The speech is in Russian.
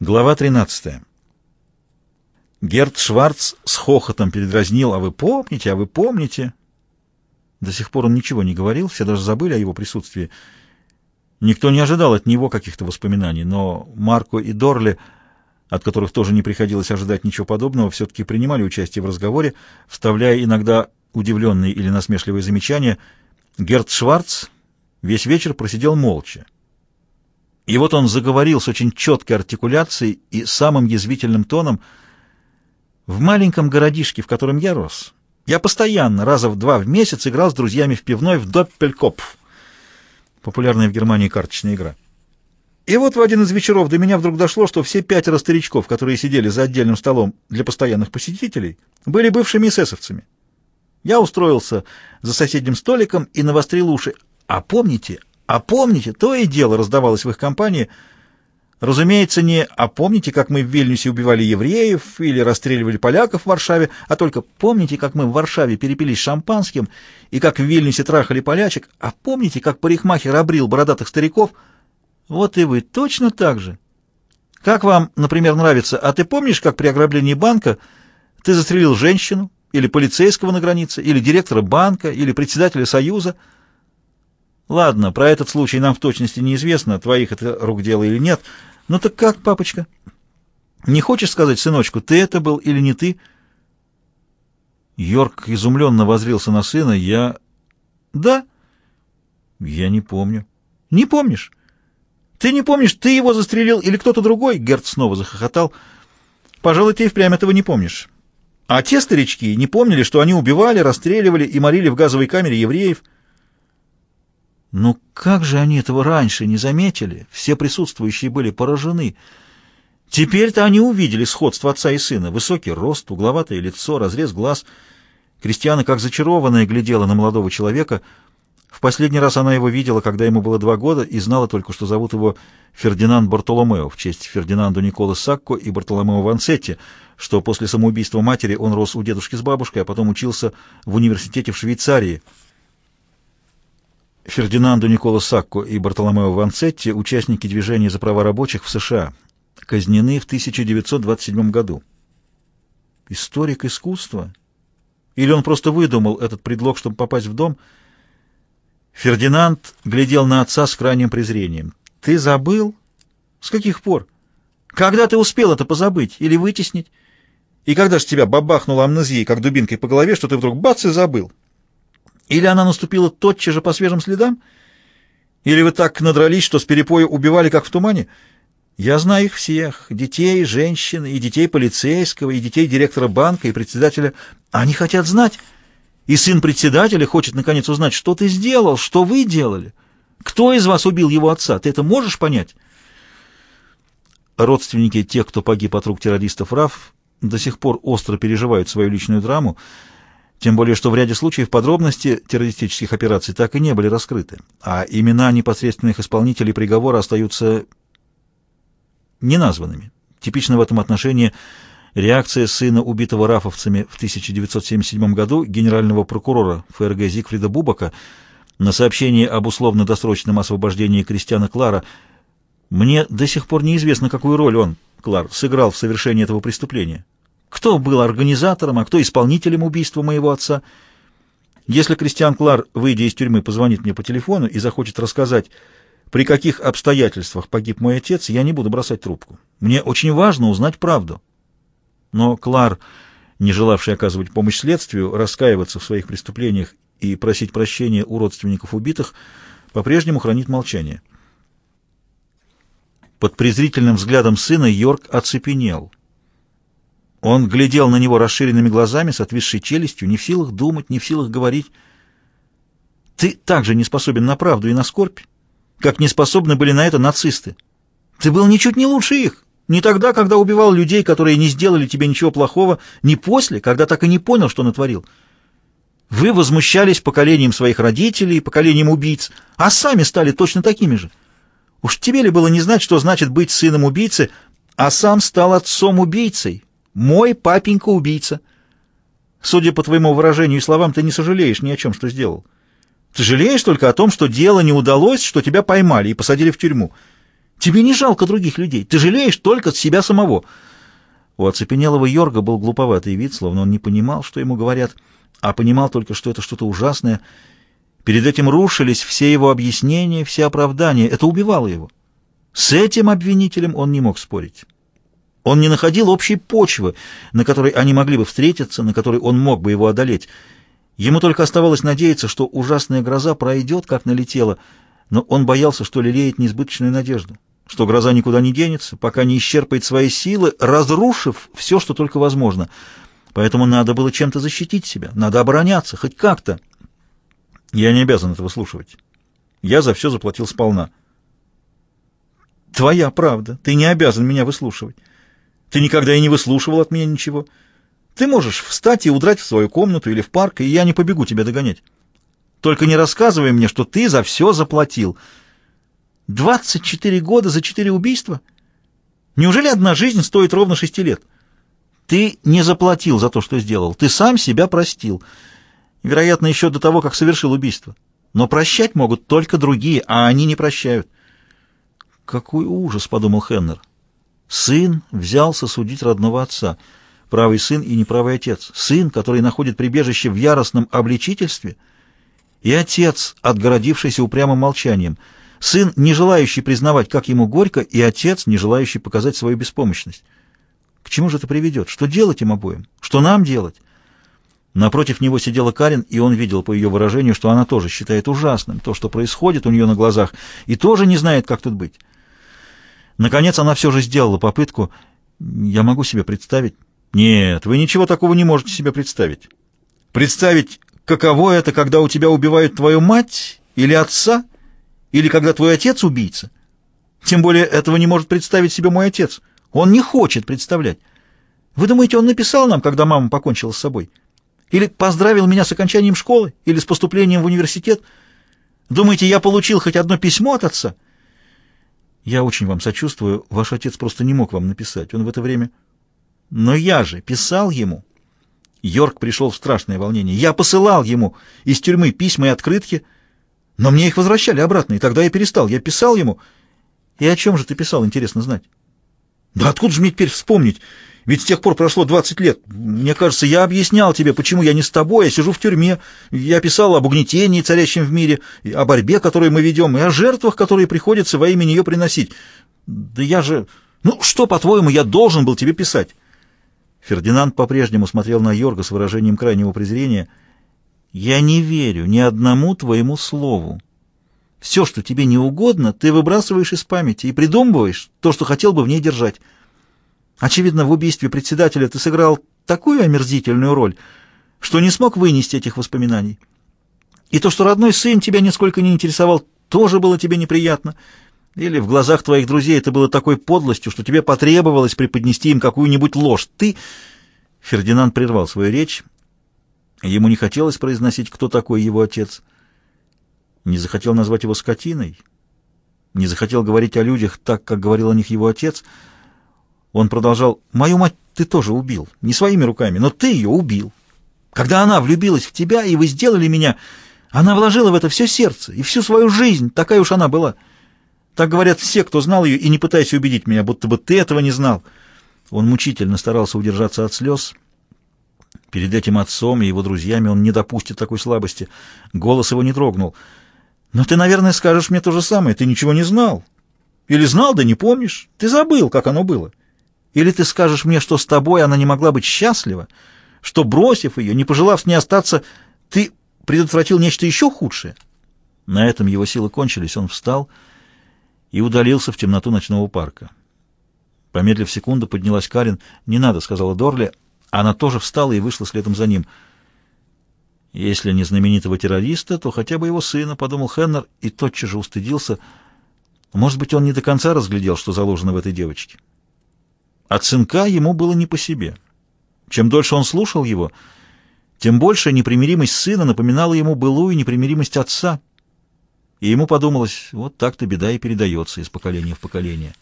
Глава 13. Герд Шварц с хохотом передразнил «А вы помните, а вы помните?» До сих пор он ничего не говорил, все даже забыли о его присутствии. Никто не ожидал от него каких-то воспоминаний, но Марко и Дорли, от которых тоже не приходилось ожидать ничего подобного, все-таки принимали участие в разговоре, вставляя иногда удивленные или насмешливые замечания. Герд Шварц весь вечер просидел молча. И вот он заговорил с очень четкой артикуляцией и самым язвительным тоном. В маленьком городишке, в котором я рос, я постоянно, раза в два в месяц, играл с друзьями в пивной в Доппелькопф. Популярная в Германии карточная игра. И вот в один из вечеров до меня вдруг дошло, что все пятеро старичков, которые сидели за отдельным столом для постоянных посетителей, были бывшими эсэсовцами. Я устроился за соседним столиком и навострил уши. А помните, а помните, то и дело раздавалось в их компании. Разумеется, не «а помните, как мы в Вильнюсе убивали евреев или расстреливали поляков в Варшаве», а только «помните, как мы в Варшаве перепились шампанским и как в Вильнюсе трахали полячек, а помните, как парикмахер обрил бородатых стариков». Вот и вы точно так же. Как вам, например, нравится, а ты помнишь, как при ограблении банка ты застрелил женщину, или полицейского на границе, или директора банка, или председателя союза – Ладно, про этот случай нам в точности неизвестно, твоих это рук дело или нет. Ну так как, папочка? Не хочешь сказать, сыночку, ты это был или не ты? Йорк изумленно возрился на сына. Я... Да? Я не помню. Не помнишь? Ты не помнишь, ты его застрелил или кто-то другой? Герт снова захохотал. Пожалуй, ты и впрямь этого не помнишь. А те старички не помнили, что они убивали, расстреливали и морили в газовой камере евреев. Но как же они этого раньше не заметили? Все присутствующие были поражены. Теперь-то они увидели сходство отца и сына. Высокий рост, угловатое лицо, разрез глаз. Кристиана, как зачарованная, глядела на молодого человека. В последний раз она его видела, когда ему было два года, и знала только, что зовут его Фердинанд Бартоломео в честь Фердинанду Никола Сакко и Бартоломео Ванцетти, что после самоубийства матери он рос у дедушки с бабушкой, а потом учился в университете в Швейцарии — Фердинанду Никола Сакко и Бартоломео Ванцетти, участники движения за права рабочих в США, казнены в 1927 году. Историк искусства? Или он просто выдумал этот предлог, чтобы попасть в дом? Фердинанд глядел на отца с крайним презрением. «Ты забыл? С каких пор? Когда ты успел это позабыть или вытеснить? И когда же тебя бабахнула амнезией, как дубинкой по голове, что ты вдруг бац и забыл?» Или она наступила тотчас же по свежим следам? Или вы так надрались, что с перепоя убивали, как в тумане? Я знаю их всех, детей, женщин, и детей полицейского, и детей директора банка, и председателя. Они хотят знать. И сын председателя хочет, наконец, узнать, что ты сделал, что вы делали. Кто из вас убил его отца? Ты это можешь понять? Родственники тех, кто погиб от рук террористов РАФ, до сих пор остро переживают свою личную драму, тем более, что в ряде случаев подробности террористических операций так и не были раскрыты, а имена непосредственных исполнителей приговора остаются неназванными. Типично в этом отношении реакция сына убитого рафовцами в 1977 году генерального прокурора ФРГ Зигфрида Бубака на сообщение об условно-досрочном освобождении Кристиана Клара «Мне до сих пор неизвестно, какую роль он, Клар, сыграл в совершении этого преступления». Кто был организатором, а кто исполнителем убийства моего отца? Если Кристиан Клар, выйдя из тюрьмы, позвонит мне по телефону и захочет рассказать, при каких обстоятельствах погиб мой отец, я не буду бросать трубку. Мне очень важно узнать правду. Но Клар, не желавший оказывать помощь следствию, раскаиваться в своих преступлениях и просить прощения у родственников убитых, по-прежнему хранит молчание. Под презрительным взглядом сына Йорк оцепенел — он глядел на него расширенными глазами, с отвисшей челюстью, не в силах думать, не в силах говорить. «Ты также не способен на правду и на скорбь, как не способны были на это нацисты. Ты был ничуть не лучше их. Не тогда, когда убивал людей, которые не сделали тебе ничего плохого, не после, когда так и не понял, что натворил. Вы возмущались поколением своих родителей, поколением убийц, а сами стали точно такими же. Уж тебе ли было не знать, что значит быть сыном убийцы, а сам стал отцом-убийцей, мой папенька-убийца. Судя по твоему выражению и словам, ты не сожалеешь ни о чем, что сделал. Ты жалеешь только о том, что дело не удалось, что тебя поймали и посадили в тюрьму. Тебе не жалко других людей. Ты жалеешь только себя самого. У оцепенелого Йорга был глуповатый вид, словно он не понимал, что ему говорят, а понимал только, что это что-то ужасное. Перед этим рушились все его объяснения, все оправдания. Это убивало его. С этим обвинителем он не мог спорить. Он не находил общей почвы, на которой они могли бы встретиться, на которой он мог бы его одолеть. Ему только оставалось надеяться, что ужасная гроза пройдет, как налетела, но он боялся, что лелеет несбыточную надежду, что гроза никуда не денется, пока не исчерпает свои силы, разрушив все, что только возможно. Поэтому надо было чем-то защитить себя, надо обороняться, хоть как-то. Я не обязан это выслушивать. Я за все заплатил сполна. Твоя правда, ты не обязан меня выслушивать. Ты никогда и не выслушивал от меня ничего. Ты можешь встать и удрать в свою комнату или в парк, и я не побегу тебя догонять. Только не рассказывай мне, что ты за все заплатил. Двадцать четыре года за четыре убийства? Неужели одна жизнь стоит ровно шести лет? Ты не заплатил за то, что сделал. Ты сам себя простил. Вероятно, еще до того, как совершил убийство. Но прощать могут только другие, а они не прощают. «Какой ужас!» — подумал Хеннер. Сын взялся судить родного отца. Правый сын и неправый отец. Сын, который находит прибежище в яростном обличительстве, и отец, отгородившийся упрямым молчанием. Сын, не желающий признавать, как ему горько, и отец, не желающий показать свою беспомощность. К чему же это приведет? Что делать им обоим? Что нам делать? Напротив него сидела Карин, и он видел по ее выражению, что она тоже считает ужасным то, что происходит у нее на глазах, и тоже не знает, как тут быть. Наконец она все же сделала попытку. Я могу себе представить... Нет, вы ничего такого не можете себе представить. Представить, каково это, когда у тебя убивают твою мать или отца, или когда твой отец убийца. Тем более этого не может представить себе мой отец. Он не хочет представлять. Вы думаете, он написал нам, когда мама покончила с собой? Или поздравил меня с окончанием школы? Или с поступлением в университет? Думаете, я получил хоть одно письмо от отца? Я очень вам сочувствую. Ваш отец просто не мог вам написать. Он в это время... Но я же писал ему. Йорк пришел в страшное волнение. Я посылал ему из тюрьмы письма и открытки, но мне их возвращали обратно, и тогда я перестал. Я писал ему. И о чем же ты писал, интересно знать? Да откуда же мне теперь вспомнить? Ведь с тех пор прошло 20 лет. Мне кажется, я объяснял тебе, почему я не с тобой, я сижу в тюрьме. Я писал об угнетении, царящем в мире, о борьбе, которую мы ведем, и о жертвах, которые приходится во имя нее приносить. Да я же... Ну, что, по-твоему, я должен был тебе писать? Фердинанд по-прежнему смотрел на Йорга с выражением крайнего презрения. «Я не верю ни одному твоему слову. Все, что тебе не угодно, ты выбрасываешь из памяти и придумываешь то, что хотел бы в ней держать». Очевидно, в убийстве председателя ты сыграл такую омерзительную роль, что не смог вынести этих воспоминаний. И то, что родной сын тебя нисколько не интересовал, тоже было тебе неприятно. Или в глазах твоих друзей это было такой подлостью, что тебе потребовалось преподнести им какую-нибудь ложь. Ты... Фердинанд прервал свою речь. Ему не хотелось произносить, кто такой его отец. Не захотел назвать его скотиной. Не захотел говорить о людях так, как говорил о них его отец — он продолжал, «Мою мать ты тоже убил, не своими руками, но ты ее убил. Когда она влюбилась в тебя, и вы сделали меня, она вложила в это все сердце и всю свою жизнь, такая уж она была. Так говорят все, кто знал ее, и не пытайся убедить меня, будто бы ты этого не знал». Он мучительно старался удержаться от слез. Перед этим отцом и его друзьями он не допустит такой слабости. Голос его не дрогнул. «Но ты, наверное, скажешь мне то же самое. Ты ничего не знал. Или знал, да не помнишь. Ты забыл, как оно было. Или ты скажешь мне, что с тобой она не могла быть счастлива, что, бросив ее, не пожелав с ней остаться, ты предотвратил нечто еще худшее?» На этом его силы кончились, он встал и удалился в темноту ночного парка. Помедлив секунду, поднялась Карин. «Не надо», — сказала Дорли. Она тоже встала и вышла следом за ним. «Если не знаменитого террориста, то хотя бы его сына», — подумал Хеннер и тотчас же устыдился. «Может быть, он не до конца разглядел, что заложено в этой девочке». От сынка ему было не по себе. Чем дольше он слушал его, тем больше непримиримость сына напоминала ему былую непримиримость отца. И ему подумалось, вот так-то беда и передается из поколения в поколение.